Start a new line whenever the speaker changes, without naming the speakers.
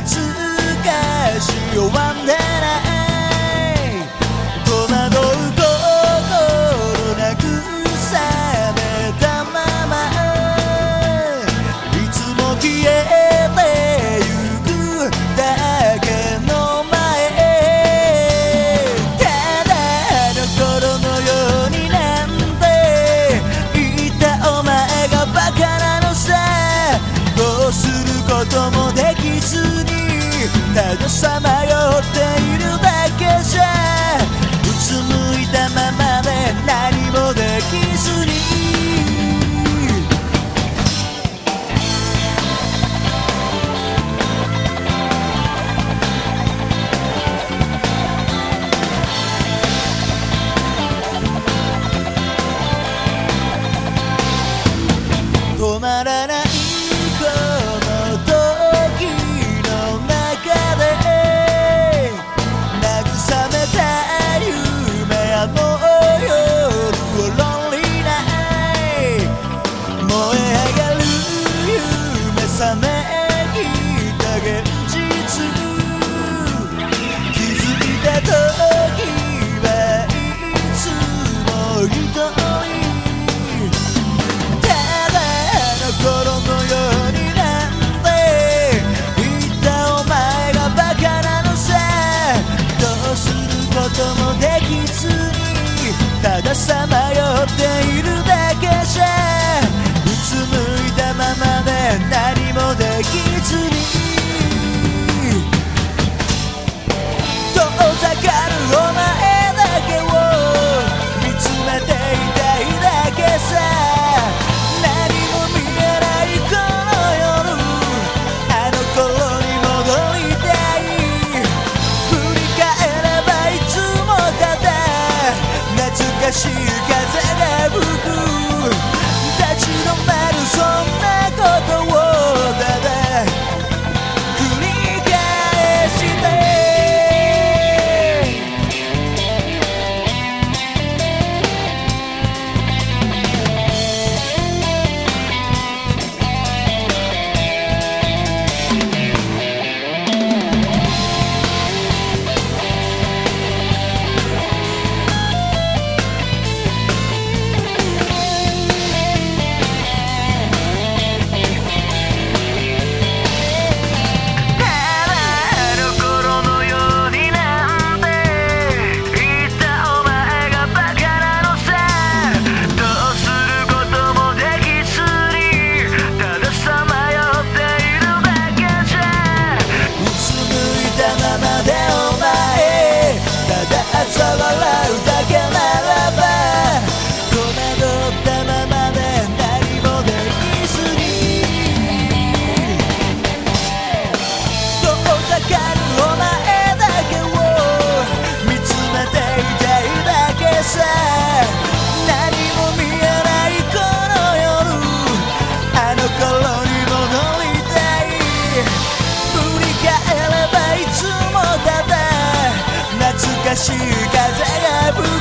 懐かしい。弱んでない。さまよっているだけじゃ。うつむいたままで何もできずに。止まらない。she しい風が吹く